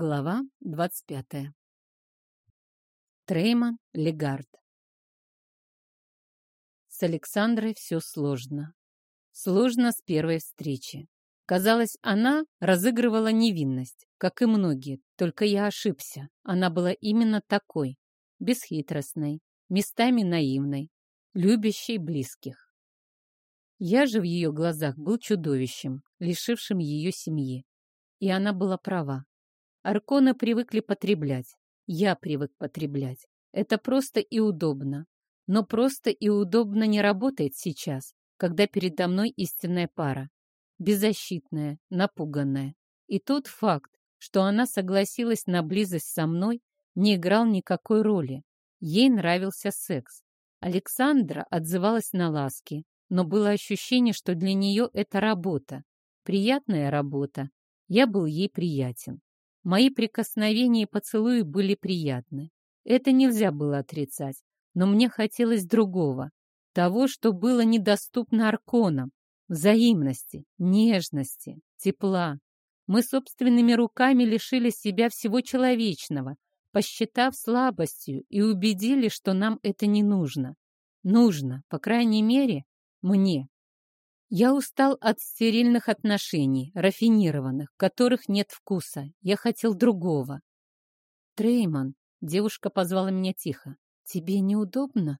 Глава 25. Трейман Легард. С Александрой все сложно. Сложно с первой встречи. Казалось, она разыгрывала невинность, как и многие, только я ошибся. Она была именно такой, бесхитростной, местами наивной, любящей близких. Я же в ее глазах был чудовищем, лишившим ее семьи. И она была права. Арконы привыкли потреблять. Я привык потреблять. Это просто и удобно. Но просто и удобно не работает сейчас, когда передо мной истинная пара. Беззащитная, напуганная. И тот факт, что она согласилась на близость со мной, не играл никакой роли. Ей нравился секс. Александра отзывалась на ласки, но было ощущение, что для нее это работа. Приятная работа. Я был ей приятен. Мои прикосновения и поцелуи были приятны. Это нельзя было отрицать, но мне хотелось другого, того, что было недоступно арконам, взаимности, нежности, тепла. Мы собственными руками лишили себя всего человечного, посчитав слабостью и убедили, что нам это не нужно. Нужно, по крайней мере, мне. Я устал от стерильных отношений, рафинированных, которых нет вкуса. Я хотел другого. Трейман, девушка позвала меня тихо. Тебе неудобно?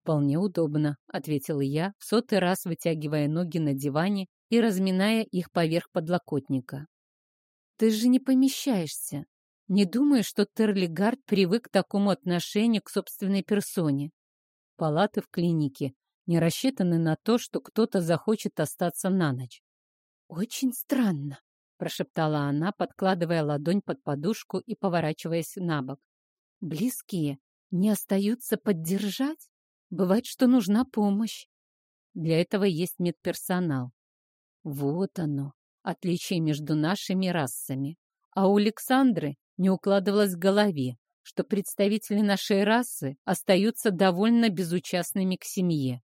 Вполне удобно, ответила я, в сотый раз вытягивая ноги на диване и разминая их поверх подлокотника. Ты же не помещаешься. Не думаю, что Терлигард привык к такому отношению к собственной персоне. Палаты в клинике не рассчитаны на то, что кто-то захочет остаться на ночь. «Очень странно», — прошептала она, подкладывая ладонь под подушку и поворачиваясь на бок. «Близкие не остаются поддержать? Бывает, что нужна помощь. Для этого есть медперсонал. Вот оно, отличие между нашими расами. А у Александры не укладывалось в голове, что представители нашей расы остаются довольно безучастными к семье.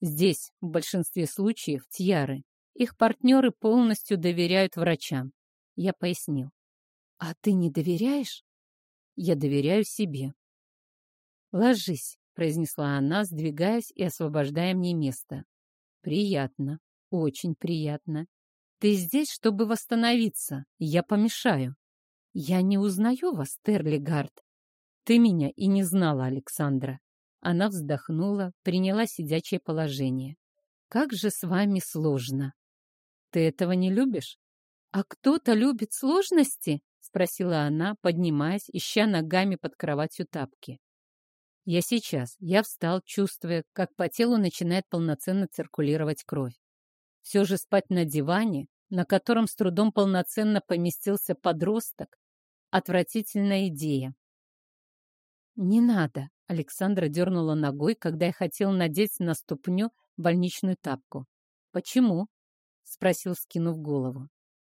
Здесь, в большинстве случаев, тьяры. Их партнеры полностью доверяют врачам. Я пояснил. А ты не доверяешь? Я доверяю себе. Ложись, произнесла она, сдвигаясь и освобождая мне место. Приятно, очень приятно. Ты здесь, чтобы восстановиться. Я помешаю. Я не узнаю вас, Терлигард. Ты меня и не знала, Александра. Она вздохнула, приняла сидячее положение. «Как же с вами сложно!» «Ты этого не любишь?» «А кто-то любит сложности?» — спросила она, поднимаясь, ища ногами под кроватью тапки. «Я сейчас. Я встал, чувствуя, как по телу начинает полноценно циркулировать кровь. Все же спать на диване, на котором с трудом полноценно поместился подросток, отвратительная идея. «Не надо!» — Александра дернула ногой, когда я хотел надеть на ступню больничную тапку. «Почему?» — спросил, скинув голову.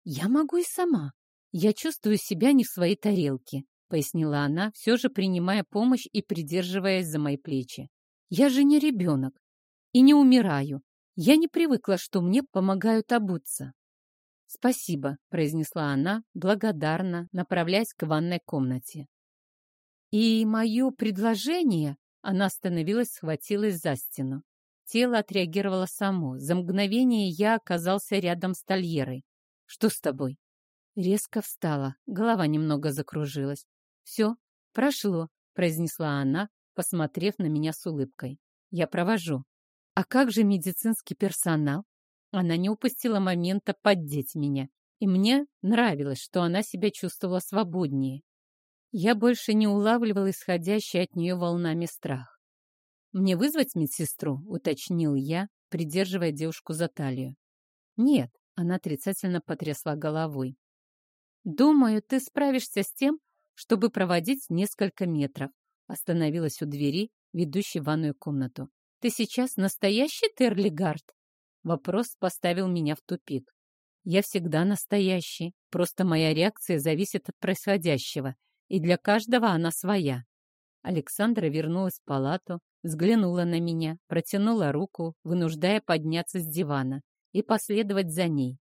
«Я могу и сама. Я чувствую себя не в своей тарелке», — пояснила она, все же принимая помощь и придерживаясь за мои плечи. «Я же не ребенок и не умираю. Я не привыкла, что мне помогают обуться». «Спасибо», — произнесла она, благодарно, направляясь к ванной комнате. И мое предложение... Она остановилась, схватилась за стену. Тело отреагировало само. За мгновение я оказался рядом с Тольерой. «Что с тобой?» Резко встала, голова немного закружилась. «Все, прошло», — произнесла она, посмотрев на меня с улыбкой. «Я провожу». «А как же медицинский персонал?» Она не упустила момента поддеть меня, и мне нравилось, что она себя чувствовала свободнее. Я больше не улавливал исходящий от нее волнами страх. «Мне вызвать медсестру?» — уточнил я, придерживая девушку за талию. «Нет», — она отрицательно потрясла головой. «Думаю, ты справишься с тем, чтобы проводить несколько метров», остановилась у двери, ведущей в ванную комнату. «Ты сейчас настоящий Терлигард?» Вопрос поставил меня в тупик. «Я всегда настоящий, просто моя реакция зависит от происходящего», и для каждого она своя. Александра вернулась в палату, взглянула на меня, протянула руку, вынуждая подняться с дивана и последовать за ней.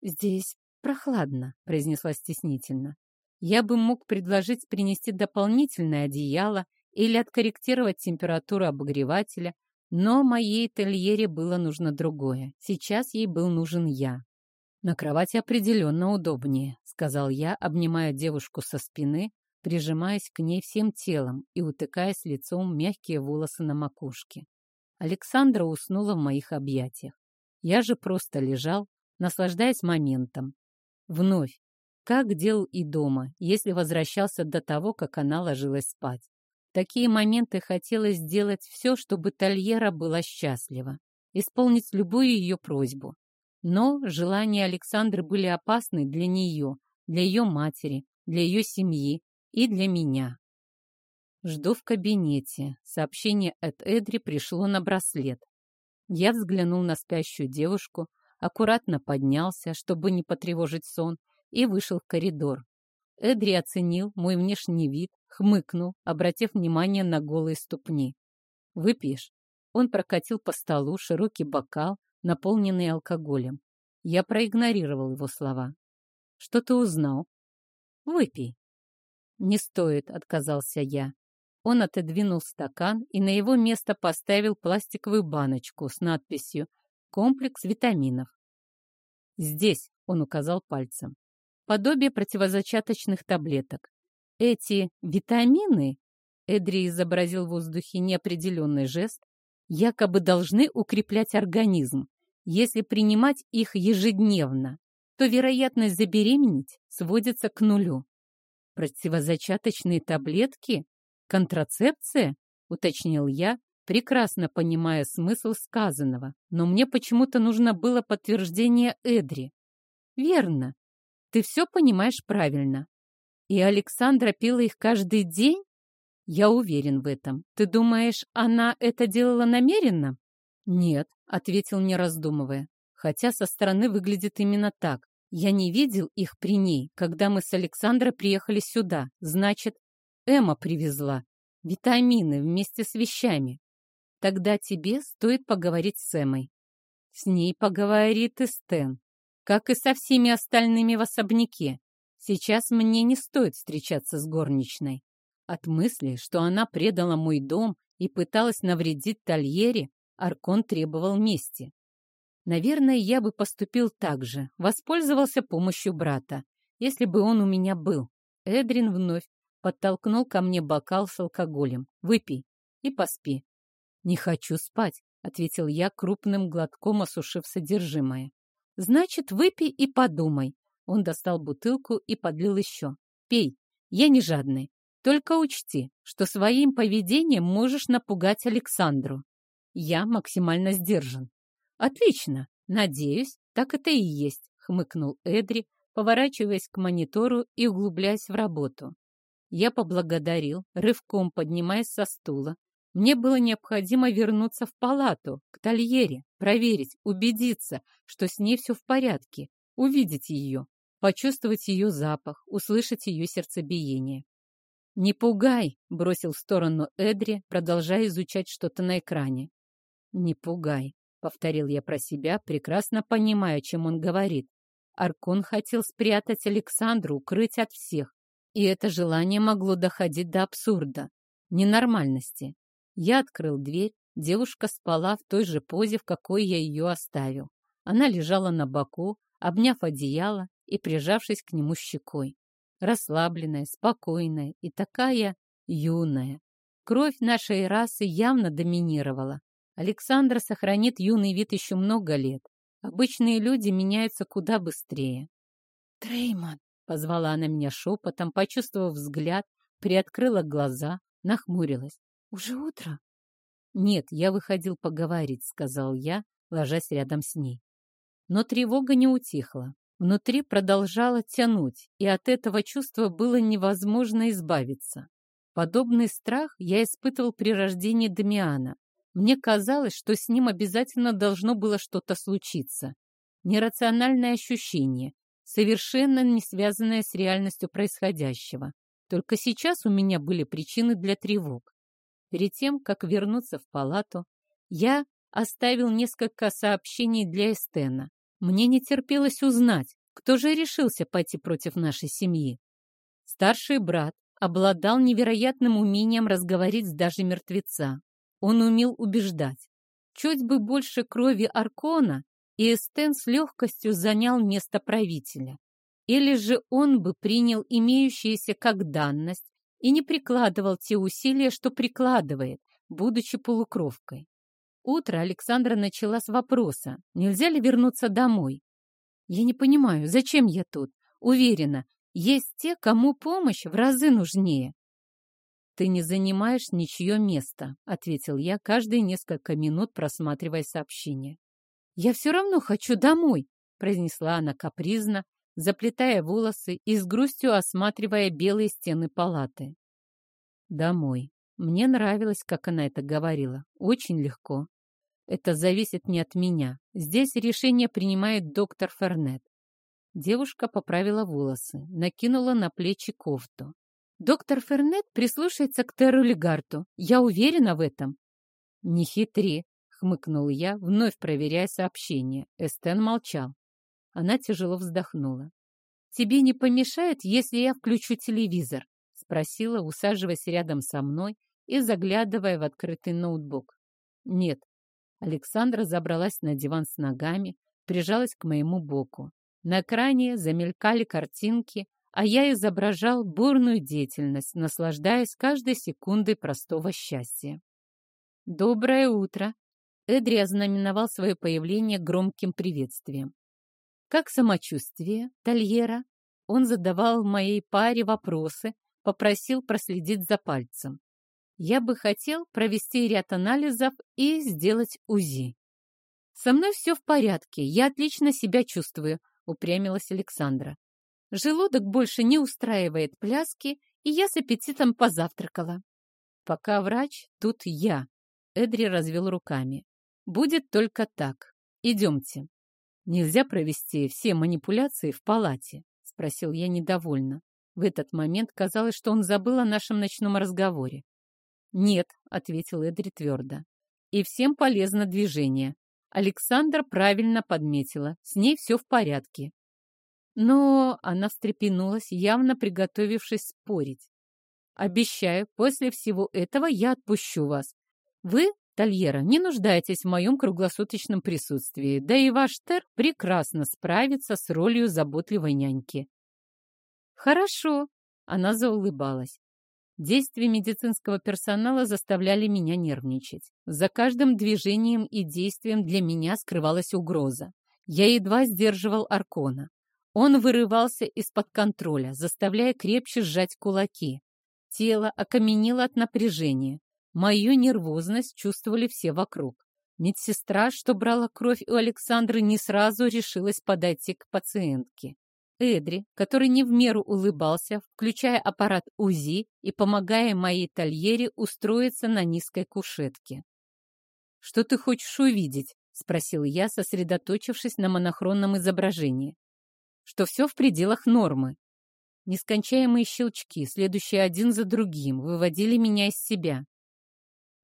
«Здесь прохладно», — произнесла стеснительно. Я бы мог предложить принести дополнительное одеяло или откорректировать температуру обогревателя, но моей Тельере было нужно другое. Сейчас ей был нужен я. «На кровати определенно удобнее», — сказал я, обнимая девушку со спины, прижимаясь к ней всем телом и утыкаясь лицом в мягкие волосы на макушке. Александра уснула в моих объятиях. Я же просто лежал, наслаждаясь моментом. Вновь, как делал и дома, если возвращался до того, как она ложилась спать. В такие моменты хотелось сделать все, чтобы Тольера была счастлива, исполнить любую ее просьбу. Но желания Александры были опасны для нее, для ее матери, для ее семьи и для меня. Жду в кабинете. Сообщение от Эдри пришло на браслет. Я взглянул на спящую девушку, аккуратно поднялся, чтобы не потревожить сон, и вышел в коридор. Эдри оценил мой внешний вид, хмыкнул, обратив внимание на голые ступни. «Выпьешь?» Он прокатил по столу широкий бокал, наполненный алкоголем. Я проигнорировал его слова. «Что ты узнал?» «Выпей». «Не стоит», — отказался я. Он отодвинул стакан и на его место поставил пластиковую баночку с надписью «Комплекс витаминов». «Здесь», — он указал пальцем, — «подобие противозачаточных таблеток. Эти витамины, Эдри изобразил в воздухе неопределенный жест, якобы должны укреплять организм. Если принимать их ежедневно, то вероятность забеременеть сводится к нулю. Противозачаточные таблетки? Контрацепция? Уточнил я, прекрасно понимая смысл сказанного, но мне почему-то нужно было подтверждение Эдри. Верно. Ты все понимаешь правильно. И Александра пила их каждый день? Я уверен в этом. Ты думаешь, она это делала намеренно? Нет, ответил не раздумывая. Хотя со стороны выглядит именно так. Я не видел их при ней, когда мы с Александрой приехали сюда. Значит, Эмма привезла. Витамины вместе с вещами. Тогда тебе стоит поговорить с Эммой. С ней поговорит и Стэн, как и со всеми остальными в особняке. Сейчас мне не стоит встречаться с горничной. От мысли, что она предала мой дом и пыталась навредить Тольере, Аркон требовал мести. Наверное, я бы поступил так же, воспользовался помощью брата, если бы он у меня был. Эдрин вновь подтолкнул ко мне бокал с алкоголем. «Выпей и поспи». «Не хочу спать», — ответил я крупным глотком, осушив содержимое. «Значит, выпей и подумай. Он достал бутылку и подлил еще. «Пей, я не жадный. Только учти, что своим поведением можешь напугать Александру. Я максимально сдержан». «Отлично. Надеюсь, так это и есть», — хмыкнул Эдри, поворачиваясь к монитору и углубляясь в работу. Я поблагодарил, рывком поднимаясь со стула. Мне было необходимо вернуться в палату, к Тольере, проверить, убедиться, что с ней все в порядке, увидеть ее, почувствовать ее запах, услышать ее сердцебиение. «Не пугай!» — бросил в сторону Эдри, продолжая изучать что-то на экране. «Не пугай!» — повторил я про себя, прекрасно понимая, чем он говорит. Аркон хотел спрятать Александру, укрыть от всех. И это желание могло доходить до абсурда, ненормальности. Я открыл дверь, девушка спала в той же позе, в какой я ее оставил. Она лежала на боку, обняв одеяло и прижавшись к нему щекой. Расслабленная, спокойная и такая юная. Кровь нашей расы явно доминировала. Александра сохранит юный вид еще много лет. Обычные люди меняются куда быстрее. «Трейман!» — позвала она меня шепотом, почувствовав взгляд, приоткрыла глаза, нахмурилась. «Уже утро?» «Нет, я выходил поговорить», — сказал я, ложась рядом с ней. Но тревога не утихла. Внутри продолжало тянуть, и от этого чувства было невозможно избавиться. Подобный страх я испытывал при рождении Дамиана. Мне казалось, что с ним обязательно должно было что-то случиться. Нерациональное ощущение, совершенно не связанное с реальностью происходящего. Только сейчас у меня были причины для тревог. Перед тем, как вернуться в палату, я оставил несколько сообщений для Эстена. Мне не терпелось узнать, кто же решился пойти против нашей семьи. Старший брат обладал невероятным умением разговорить даже мертвеца. Он умел убеждать. Чуть бы больше крови Аркона, и Эстен с легкостью занял место правителя. Или же он бы принял имеющиеся как данность и не прикладывал те усилия, что прикладывает, будучи полукровкой. Утро Александра начала с вопроса, нельзя ли вернуться домой. Я не понимаю, зачем я тут? Уверена, есть те, кому помощь в разы нужнее. «Ты не занимаешь ничье место», — ответил я, каждые несколько минут просматривая сообщение. «Я все равно хочу домой», — произнесла она капризно, заплетая волосы и с грустью осматривая белые стены палаты. «Домой. Мне нравилось, как она это говорила. Очень легко. Это зависит не от меня. Здесь решение принимает доктор Фернет. Девушка поправила волосы, накинула на плечи кофту. «Доктор Фернет прислушается к Терру Легарту. Я уверена в этом». «Не хитри», — хмыкнул я, вновь проверяя сообщение. Эстен молчал. Она тяжело вздохнула. «Тебе не помешает, если я включу телевизор?» — спросила, усаживаясь рядом со мной и заглядывая в открытый ноутбук. «Нет». Александра забралась на диван с ногами, прижалась к моему боку. На экране замелькали картинки, а я изображал бурную деятельность, наслаждаясь каждой секундой простого счастья. «Доброе утро!» Эдри ознаменовал свое появление громким приветствием. «Как самочувствие, Тольера?» Он задавал моей паре вопросы, попросил проследить за пальцем. Я бы хотел провести ряд анализов и сделать УЗИ. «Со мной все в порядке, я отлично себя чувствую», упрямилась Александра. Желудок больше не устраивает пляски, и я с аппетитом позавтракала. Пока врач, тут я. Эдри развел руками. Будет только так. Идемте. Нельзя провести все манипуляции в палате, спросил я недовольно. В этот момент казалось, что он забыл о нашем ночном разговоре. «Нет», — ответил Эдри твердо. «И всем полезно движение. Александра правильно подметила, с ней все в порядке. Но она встрепенулась, явно приготовившись спорить. «Обещаю, после всего этого я отпущу вас. Вы, Тольера, не нуждаетесь в моем круглосуточном присутствии, да и ваш Тер прекрасно справится с ролью заботливой няньки». «Хорошо», — она заулыбалась. Действия медицинского персонала заставляли меня нервничать. За каждым движением и действием для меня скрывалась угроза. Я едва сдерживал Аркона. Он вырывался из-под контроля, заставляя крепче сжать кулаки. Тело окаменело от напряжения. Мою нервозность чувствовали все вокруг. Медсестра, что брала кровь у Александры, не сразу решилась подойти к пациентке. Эдри, который не в меру улыбался, включая аппарат УЗИ и помогая моей тольере устроиться на низкой кушетке. «Что ты хочешь увидеть?» — спросил я, сосредоточившись на монохронном изображении. «Что все в пределах нормы». Нескончаемые щелчки, следующие один за другим, выводили меня из себя.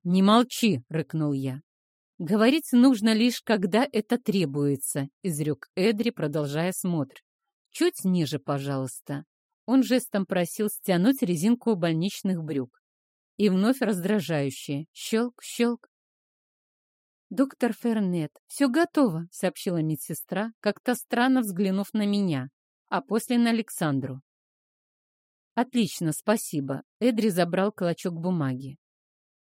«Не молчи!» — рыкнул я. «Говорить нужно лишь, когда это требуется», — изрек Эдри, продолжая смотр. Чуть ниже, пожалуйста. Он жестом просил стянуть резинку больничных брюк. И вновь раздражающее. Щелк, щелк. «Доктор Фернет, все готово», — сообщила медсестра, как-то странно взглянув на меня, а после на Александру. «Отлично, спасибо». Эдри забрал клочок бумаги.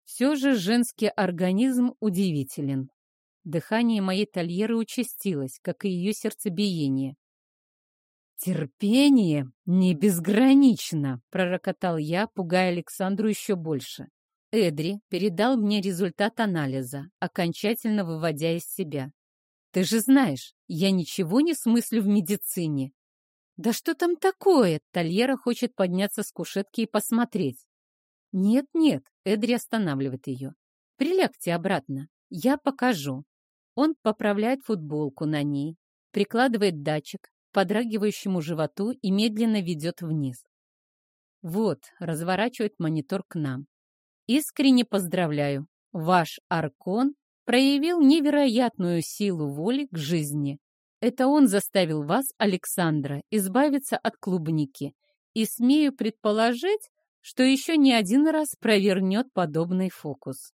Все же женский организм удивителен. Дыхание моей тольеры участилось, как и ее сердцебиение. «Терпение не безгранично!» — пророкотал я, пугая Александру еще больше. Эдри передал мне результат анализа, окончательно выводя из себя. «Ты же знаешь, я ничего не смыслю в медицине». «Да что там такое?» — Тольера хочет подняться с кушетки и посмотреть. «Нет-нет», — Эдри останавливает ее. «Прилягте обратно, я покажу». Он поправляет футболку на ней, прикладывает датчик, подрагивающему животу и медленно ведет вниз. Вот, разворачивает монитор к нам. Искренне поздравляю, ваш Аркон проявил невероятную силу воли к жизни. Это он заставил вас, Александра, избавиться от клубники и смею предположить, что еще не один раз провернет подобный фокус.